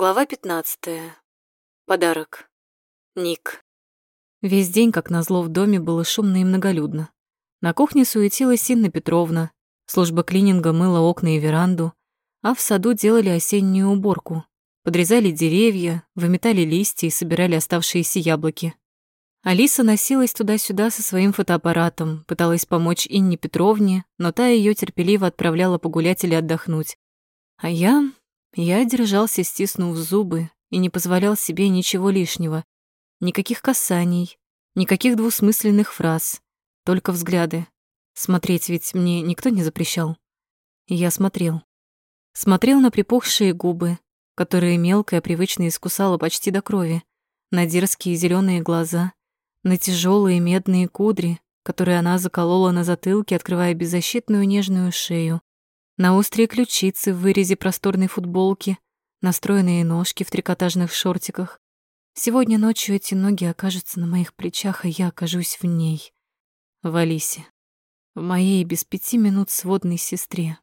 Глава 15. Подарок. Ник. Весь день, как назло, в доме было шумно и многолюдно. На кухне суетилась Инна Петровна, служба клининга мыла окна и веранду, а в саду делали осеннюю уборку. Подрезали деревья, выметали листья и собирали оставшиеся яблоки. Алиса носилась туда-сюда со своим фотоаппаратом, пыталась помочь Инне Петровне, но та ее терпеливо отправляла погулять или отдохнуть. А я я держался, стиснув зубы, и не позволял себе ничего лишнего. Никаких касаний, никаких двусмысленных фраз, только взгляды. Смотреть ведь мне никто не запрещал. Я смотрел. Смотрел на припухшие губы, которые мелкая привычно искусала почти до крови, на дерзкие зеленые глаза, на тяжелые медные кудри, которые она заколола на затылке, открывая беззащитную нежную шею, на острые ключицы в вырезе просторной футболки, настроенные ножки в трикотажных шортиках. Сегодня ночью эти ноги окажутся на моих плечах, а я окажусь в ней. В Алисе. В моей без пяти минут сводной сестре.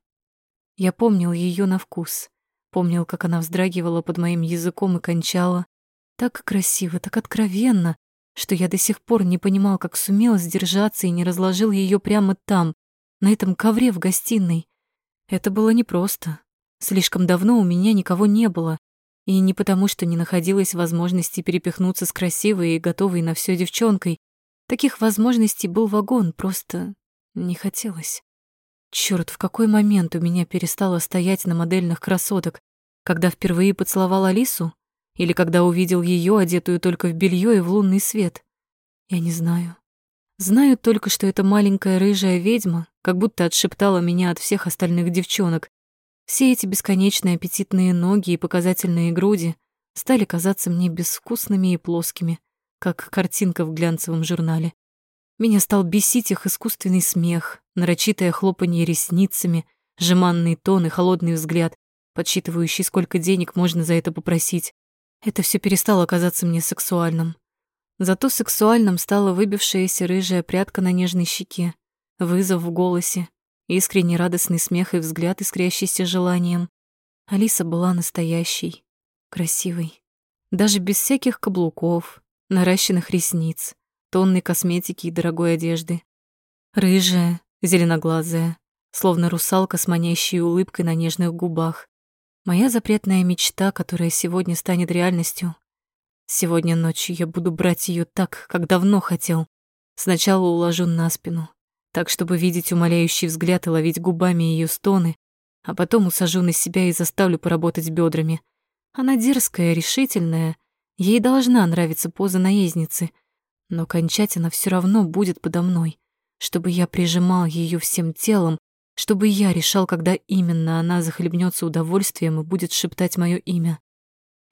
Я помнил ее на вкус. Помнил, как она вздрагивала под моим языком и кончала. Так красиво, так откровенно, что я до сих пор не понимал, как сумел сдержаться и не разложил ее прямо там, на этом ковре в гостиной, это было непросто. Слишком давно у меня никого не было. И не потому, что не находилось возможности перепихнуться с красивой и готовой на все девчонкой. Таких возможностей был вагон, просто не хотелось. Черт, в какой момент у меня перестало стоять на модельных красоток? Когда впервые поцеловал Алису? Или когда увидел ее, одетую только в белье и в лунный свет? Я не знаю. Знаю только, что эта маленькая рыжая ведьма как будто отшептала меня от всех остальных девчонок. Все эти бесконечные аппетитные ноги и показательные груди стали казаться мне безвкусными и плоскими, как картинка в глянцевом журнале. Меня стал бесить их искусственный смех, нарочитое хлопанье ресницами, жеманный тон и холодный взгляд, подсчитывающий, сколько денег можно за это попросить. Это все перестало казаться мне сексуальным. Зато сексуальным стала выбившаяся рыжая прядка на нежной щеке, вызов в голосе, искренний радостный смех и взгляд, искрящийся желанием. Алиса была настоящей, красивой. Даже без всяких каблуков, наращенных ресниц, тонной косметики и дорогой одежды. Рыжая, зеленоглазая, словно русалка с манящей улыбкой на нежных губах. Моя запретная мечта, которая сегодня станет реальностью, Сегодня ночью я буду брать ее так, как давно хотел. Сначала уложу на спину, так, чтобы видеть умоляющий взгляд и ловить губами ее стоны, а потом усажу на себя и заставлю поработать бедрами. Она дерзкая, решительная, ей должна нравиться поза наездницы, но кончать она все равно будет подо мной, чтобы я прижимал ее всем телом, чтобы я решал, когда именно она захлебнется удовольствием и будет шептать мое имя.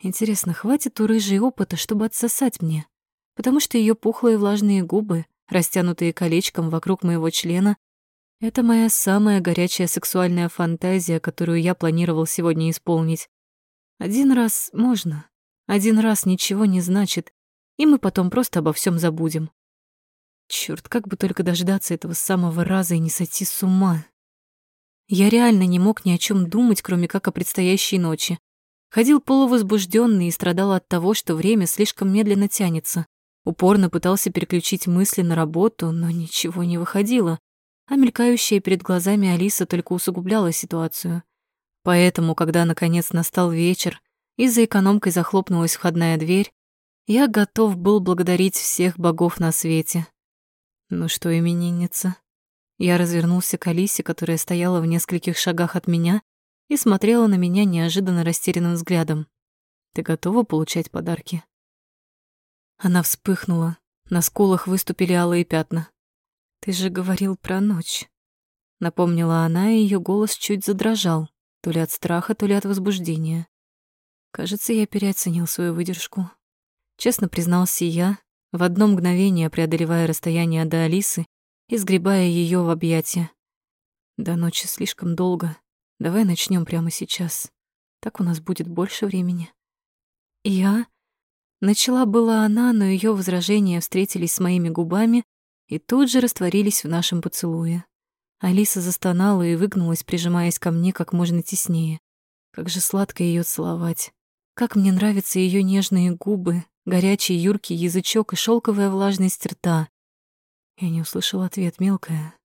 Интересно, хватит у рыжей опыта, чтобы отсосать мне? Потому что ее пухлые влажные губы, растянутые колечком вокруг моего члена, это моя самая горячая сексуальная фантазия, которую я планировал сегодня исполнить. Один раз можно, один раз ничего не значит, и мы потом просто обо всем забудем. Черт, как бы только дождаться этого самого раза и не сойти с ума. Я реально не мог ни о чем думать, кроме как о предстоящей ночи. Ходил полувозбужденный и страдал от того, что время слишком медленно тянется. Упорно пытался переключить мысли на работу, но ничего не выходило. А мелькающая перед глазами Алиса только усугубляла ситуацию. Поэтому, когда наконец настал вечер и за экономкой захлопнулась входная дверь, я готов был благодарить всех богов на свете. Ну что, именинница? Я развернулся к Алисе, которая стояла в нескольких шагах от меня и смотрела на меня неожиданно растерянным взглядом. «Ты готова получать подарки?» Она вспыхнула, на скулах выступили алые пятна. «Ты же говорил про ночь», — напомнила она, и ее голос чуть задрожал, то ли от страха, то ли от возбуждения. Кажется, я переоценил свою выдержку. Честно признался я, в одно мгновение преодолевая расстояние до Алисы и сгребая ее в объятия. До ночи слишком долго, Давай начнем прямо сейчас. Так у нас будет больше времени. Я начала была она, но ее возражения встретились с моими губами и тут же растворились в нашем поцелуе. Алиса застонала и выгнулась, прижимаясь ко мне как можно теснее. Как же сладко ее целовать. Как мне нравятся ее нежные губы, горячий юркий язычок и шелковая влажность рта. Я не услышал ответ, мелкая.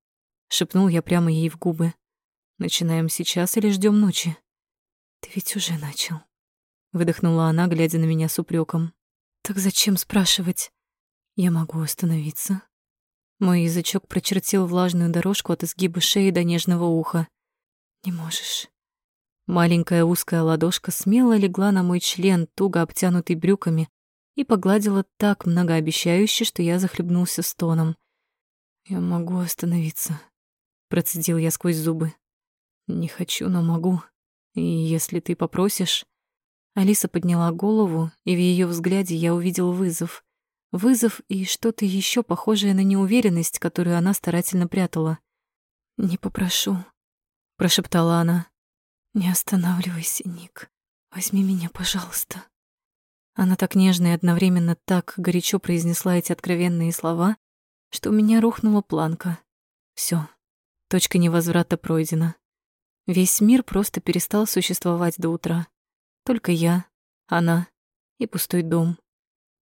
Шепнул я прямо ей в губы. Начинаем сейчас или ждем ночи? Ты ведь уже начал. Выдохнула она, глядя на меня с упреком. Так зачем спрашивать? Я могу остановиться. Мой язычок прочертил влажную дорожку от изгиба шеи до нежного уха. Не можешь. Маленькая узкая ладошка смело легла на мой член, туго обтянутый брюками, и погладила так многообещающе, что я захлебнулся стоном. «Я могу остановиться», — процедил я сквозь зубы. «Не хочу, но могу. И если ты попросишь...» Алиса подняла голову, и в ее взгляде я увидел вызов. Вызов и что-то еще похожее на неуверенность, которую она старательно прятала. «Не попрошу», — прошептала она. «Не останавливайся, Ник. Возьми меня, пожалуйста». Она так нежно и одновременно так горячо произнесла эти откровенные слова, что у меня рухнула планка. Все, точка невозврата пройдена. Весь мир просто перестал существовать до утра. Только я, она и пустой дом.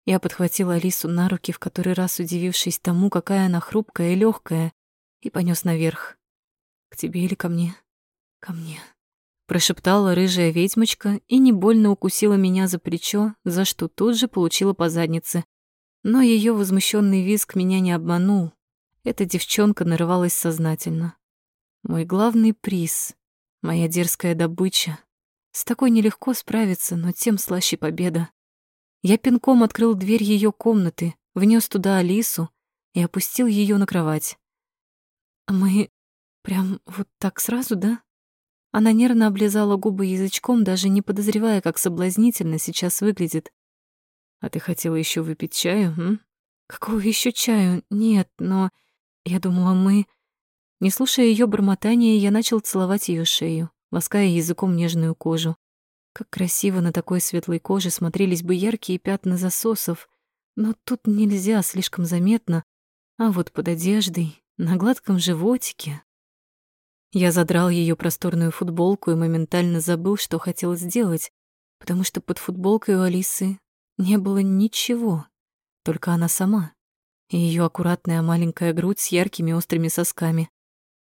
Я подхватила Алису на руки, в который раз удивившись тому, какая она хрупкая и легкая, и понес наверх. «К тебе или ко мне?» «Ко мне» прошептала рыжая ведьмочка и не больно укусила меня за плечо, за что тут же получила по заднице. Но ее возмущенный визг меня не обманул. Эта девчонка нарывалась сознательно. Мой главный приз, моя дерзкая добыча. С такой нелегко справиться, но тем слаще победа. Я пинком открыл дверь ее комнаты, внес туда Алису и опустил ее на кровать. «А мы прям вот так сразу, да?» Она нервно облизала губы язычком, даже не подозревая, как соблазнительно сейчас выглядит. «А ты хотела еще выпить чаю, м?» «Какого еще чаю? Нет, но...» Я думала, мы... Не слушая ее бормотания, я начал целовать ее шею, лаская языком нежную кожу. Как красиво на такой светлой коже смотрелись бы яркие пятна засосов, но тут нельзя, слишком заметно. А вот под одеждой, на гладком животике, я задрал ее просторную футболку и моментально забыл, что хотел сделать, потому что под футболкой у Алисы не было ничего, только она сама и ее аккуратная маленькая грудь с яркими острыми сосками.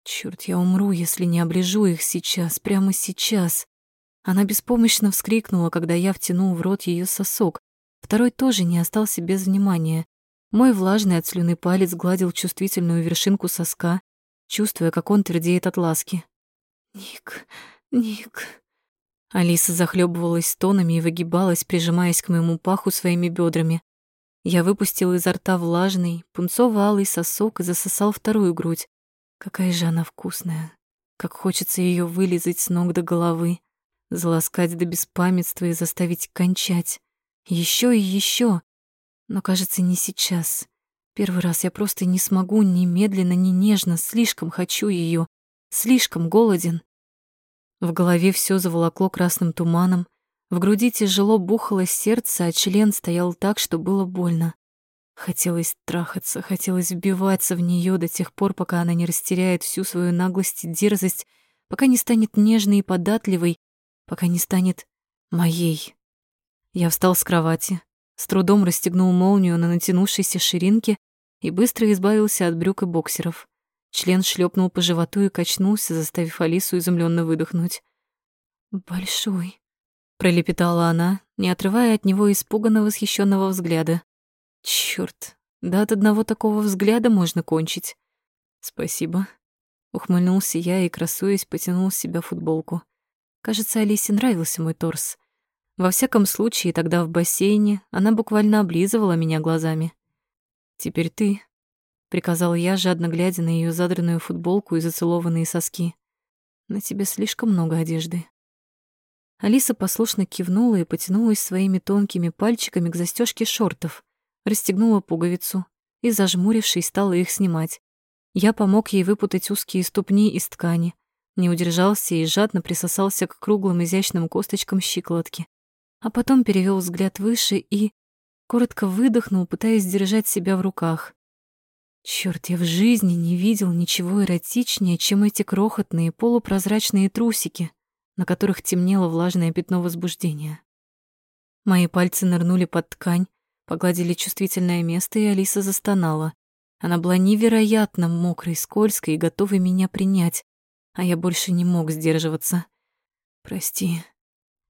Черт, я умру, если не оближу их сейчас, прямо сейчас. Она беспомощно вскрикнула, когда я втянул в рот ее сосок. Второй тоже не остался без внимания. Мой влажный от слюны палец гладил чувствительную вершинку соска, чувствуя, как он твердеет от ласки. «Ник, Ник...» Алиса захлебывалась тонами и выгибалась, прижимаясь к моему паху своими бедрами. Я выпустил изо рта влажный, пунцово-алый сосок и засосал вторую грудь. Какая же она вкусная. Как хочется ее вылизать с ног до головы, заласкать до беспамятства и заставить кончать. Еще и еще. Но, кажется, не сейчас. Первый раз я просто не смогу ни медленно, ни нежно, слишком хочу ее, слишком голоден. В голове все заволокло красным туманом, в груди тяжело бухало сердце, а член стоял так, что было больно. Хотелось трахаться, хотелось вбиваться в нее до тех пор, пока она не растеряет всю свою наглость и дерзость, пока не станет нежной и податливой, пока не станет моей. Я встал с кровати, с трудом расстегнул молнию на натянувшейся ширинке и быстро избавился от брюк и боксеров. Член шлепнул по животу и качнулся, заставив Алису изумленно выдохнуть. «Большой», — пролепетала она, не отрывая от него испуганно восхищенного взгляда. Черт, да от одного такого взгляда можно кончить. Спасибо. Ухмыльнулся я и, красуясь, потянул с себя футболку. Кажется, Алисе нравился мой торс. Во всяком случае, тогда в бассейне она буквально облизывала меня глазами. «Теперь ты», — приказал я, жадно глядя на ее задранную футболку и зацелованные соски. «На тебе слишком много одежды». Алиса послушно кивнула и потянулась своими тонкими пальчиками к застежке шортов, расстегнула пуговицу и, зажмурившись, стала их снимать. Я помог ей выпутать узкие ступни из ткани, не удержался и жадно присосался к круглым изящным косточкам щиколотки а потом перевел взгляд выше и коротко выдохнул, пытаясь держать себя в руках. Черт, я в жизни не видел ничего эротичнее, чем эти крохотные полупрозрачные трусики, на которых темнело влажное пятно возбуждения. Мои пальцы нырнули под ткань, погладили чувствительное место, и Алиса застонала. Она была невероятно мокрой, скользкой и готовой меня принять, а я больше не мог сдерживаться. «Прости».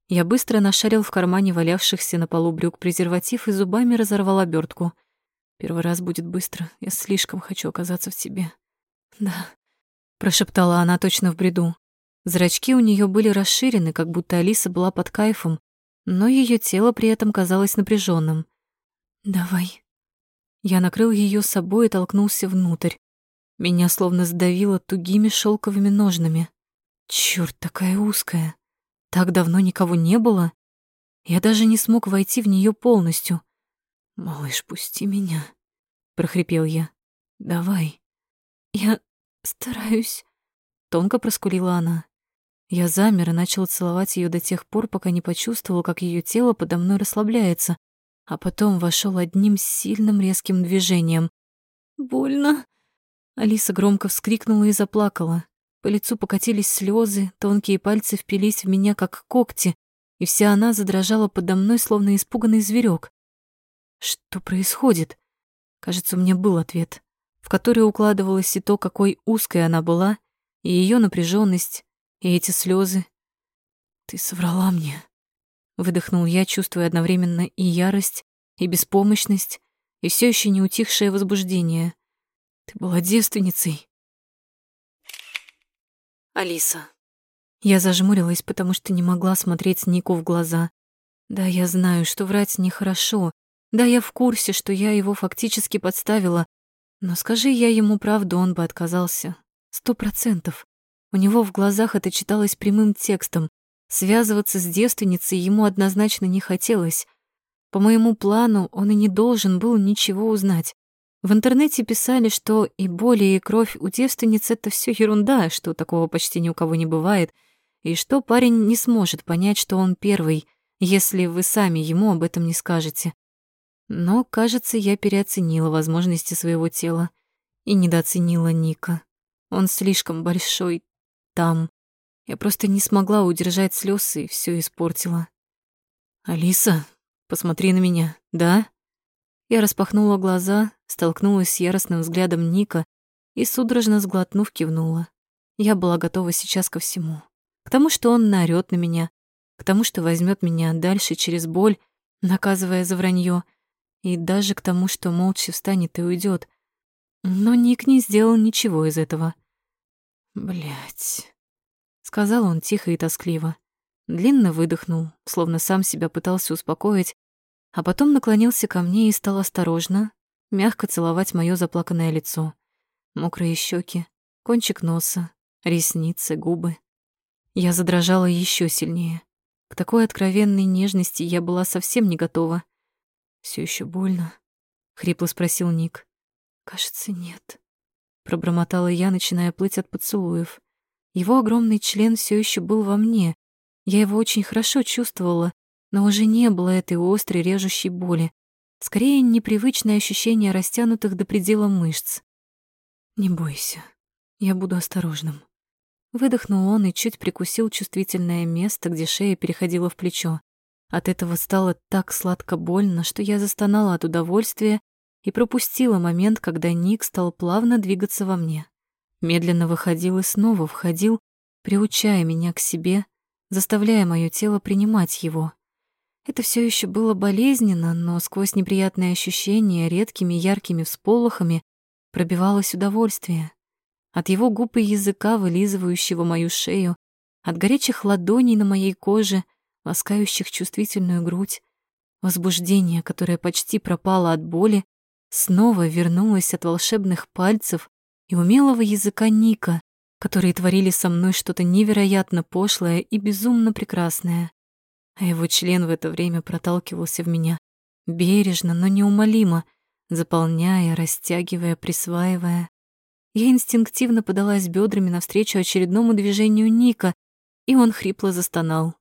Я быстро нашарил в кармане валявшихся на полу брюк презерватив и зубами разорвал обертку. Первый раз будет быстро, я слишком хочу оказаться в тебе. «Да», — прошептала она точно в бреду. Зрачки у нее были расширены, как будто Алиса была под кайфом, но ее тело при этом казалось напряженным. «Давай». Я накрыл ее собой и толкнулся внутрь. Меня словно сдавило тугими шелковыми ножнами. Черт, такая узкая. Так давно никого не было. Я даже не смог войти в нее полностью. «Малыш, пусти меня», — прохрипел я. «Давай». «Я стараюсь», — тонко проскулила она. Я замер и начал целовать ее до тех пор, пока не почувствовал, как ее тело подо мной расслабляется, а потом вошел одним сильным резким движением. «Больно!» Алиса громко вскрикнула и заплакала. По лицу покатились слезы, тонкие пальцы впились в меня, как когти, и вся она задрожала подо мной, словно испуганный зверек. Что происходит? Кажется, у меня был ответ, в который укладывалось и то, какой узкой она была, и ее напряженность, и эти слезы. «Ты соврала мне», — выдохнул я, чувствуя одновременно и ярость, и беспомощность, и все еще не утихшее возбуждение. «Ты была девственницей». Алиса. Я зажмурилась, потому что не могла смотреть Нику в глаза. Да, я знаю, что врать нехорошо. Да, я в курсе, что я его фактически подставила. Но скажи я ему правду, он бы отказался. Сто процентов. У него в глазах это читалось прямым текстом. Связываться с девственницей ему однозначно не хотелось. По моему плану он и не должен был ничего узнать. В интернете писали, что и боли, и кровь у девственниц — это все ерунда, что такого почти ни у кого не бывает, и что парень не сможет понять, что он первый, если вы сами ему об этом не скажете. Но, кажется, я переоценила возможности своего тела и недооценила Ника. Он слишком большой, там. Я просто не смогла удержать слез и все испортила. «Алиса, посмотри на меня, да?» Я распахнула глаза, столкнулась с яростным взглядом Ника и, судорожно сглотнув, кивнула. Я была готова сейчас ко всему. К тому, что он наорёт на меня, к тому, что возьмет меня дальше через боль, наказывая за вранье, и даже к тому, что молча встанет и уйдет. Но Ник не сделал ничего из этого. Блять, сказал он тихо и тоскливо. Длинно выдохнул, словно сам себя пытался успокоить, а потом наклонился ко мне и стал осторожно, мягко целовать моё заплаканное лицо. Мокрые щеки, кончик носа, ресницы, губы. Я задрожала еще сильнее. К такой откровенной нежности я была совсем не готова. Все еще больно?» — хрипло спросил Ник. «Кажется, нет», пробормотала я, начиная плыть от поцелуев. Его огромный член все еще был во мне. Я его очень хорошо чувствовала, но уже не было этой острой режущей боли. Скорее, непривычное ощущение растянутых до предела мышц. «Не бойся, я буду осторожным». Выдохнул он и чуть прикусил чувствительное место, где шея переходила в плечо. От этого стало так сладко больно, что я застонала от удовольствия и пропустила момент, когда Ник стал плавно двигаться во мне. Медленно выходил и снова входил, приучая меня к себе, заставляя мое тело принимать его. Это все еще было болезненно, но сквозь неприятные ощущения, редкими яркими всполохами, пробивалось удовольствие. От его губ и языка, вылизывающего мою шею, от горячих ладоней на моей коже, ласкающих чувствительную грудь, возбуждение, которое почти пропало от боли, снова вернулась от волшебных пальцев и умелого языка Ника, которые творили со мной что-то невероятно пошлое и безумно прекрасное. А его член в это время проталкивался в меня, бережно, но неумолимо, заполняя, растягивая, присваивая. Я инстинктивно подалась бедрами навстречу очередному движению Ника, и он хрипло застонал.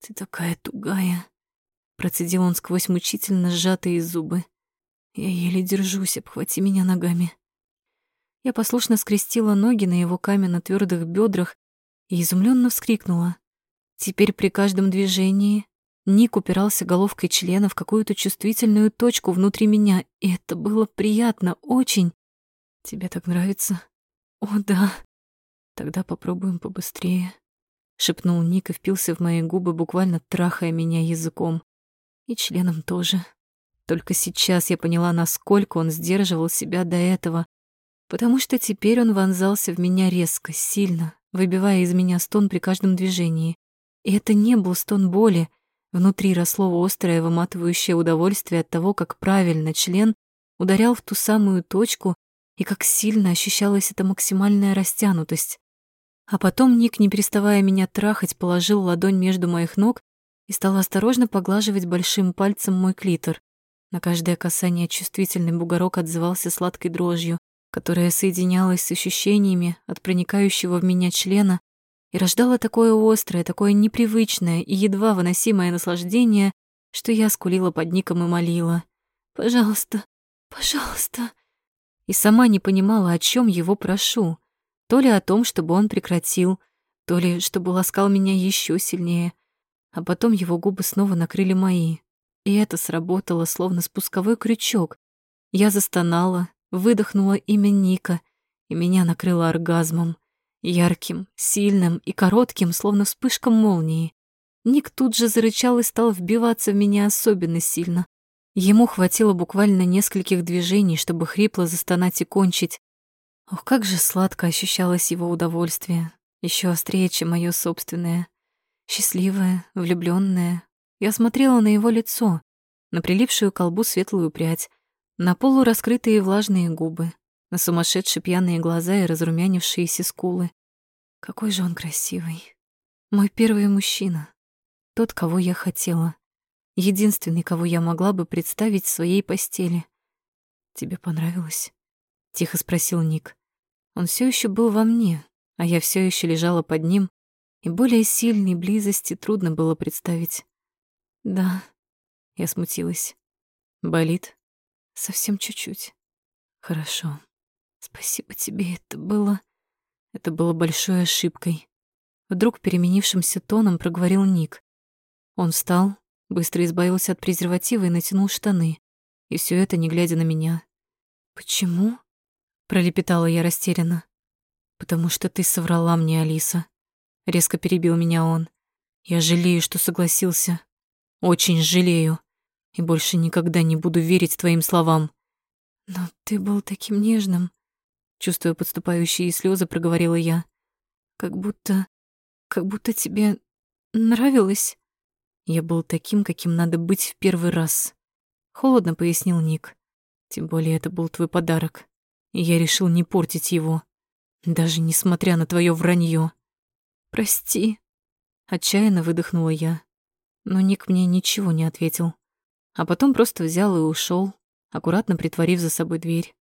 «Ты такая тугая», — процедил он сквозь мучительно сжатые зубы. Я еле держусь, обхвати меня ногами. Я послушно скрестила ноги на его каменно твердых бедрах и изумленно вскрикнула. Теперь при каждом движении Ник упирался головкой члена в какую-то чувствительную точку внутри меня, и это было приятно, очень. Тебе так нравится? О, да. Тогда попробуем побыстрее. Шепнул Ник и впился в мои губы, буквально трахая меня языком. И членом тоже. Только сейчас я поняла, насколько он сдерживал себя до этого, потому что теперь он вонзался в меня резко, сильно, выбивая из меня стон при каждом движении. И это не был стон боли, Внутри росло острое, выматывающее удовольствие от того, как правильно член ударял в ту самую точку и как сильно ощущалась эта максимальная растянутость. А потом Ник, не переставая меня трахать, положил ладонь между моих ног и стал осторожно поглаживать большим пальцем мой клитор. На каждое касание чувствительный бугорок отзывался сладкой дрожью, которая соединялась с ощущениями от проникающего в меня члена и рождала такое острое, такое непривычное и едва выносимое наслаждение, что я скулила под ником и молила. «Пожалуйста, пожалуйста». И сама не понимала, о чем его прошу. То ли о том, чтобы он прекратил, то ли чтобы ласкал меня еще сильнее. А потом его губы снова накрыли мои. И это сработало, словно спусковой крючок. Я застонала, выдохнула имя Ника, и меня накрыло оргазмом. Ярким, сильным и коротким, словно вспышка молнии. Ник тут же зарычал и стал вбиваться в меня особенно сильно. Ему хватило буквально нескольких движений, чтобы хрипло застонать и кончить. Ох, как же сладко ощущалось его удовольствие, еще острее, чем мое собственное. Счастливое, влюбленное. Я смотрела на его лицо, на прилипшую колбу светлую прядь, на полураскрытые влажные губы, на сумасшедшие пьяные глаза и разрумянившиеся скулы. Какой же он красивый. Мой первый мужчина. Тот, кого я хотела. Единственный, кого я могла бы представить в своей постели. «Тебе понравилось?» — тихо спросил Ник. Он все еще был во мне, а я все еще лежала под ним, и более сильной близости трудно было представить. «Да», — я смутилась. «Болит?» «Совсем чуть-чуть». «Хорошо». Спасибо тебе, это было... Это было большой ошибкой. Вдруг переменившимся тоном проговорил Ник. Он встал, быстро избавился от презерватива и натянул штаны. И все это не глядя на меня. «Почему?» — пролепетала я растерянно. «Потому что ты соврала мне, Алиса». Резко перебил меня он. «Я жалею, что согласился. Очень жалею. И больше никогда не буду верить твоим словам». «Но ты был таким нежным», Чувствуя подступающие слезы, проговорила я. Как будто... как будто тебе нравилось. Я был таким, каким надо быть в первый раз. Холодно пояснил Ник. Тем более это был твой подарок. И я решил не портить его. Даже несмотря на твое вранье. Прости. Отчаянно выдохнула я. Но Ник мне ничего не ответил. А потом просто взял и ушел, аккуратно притворив за собой дверь.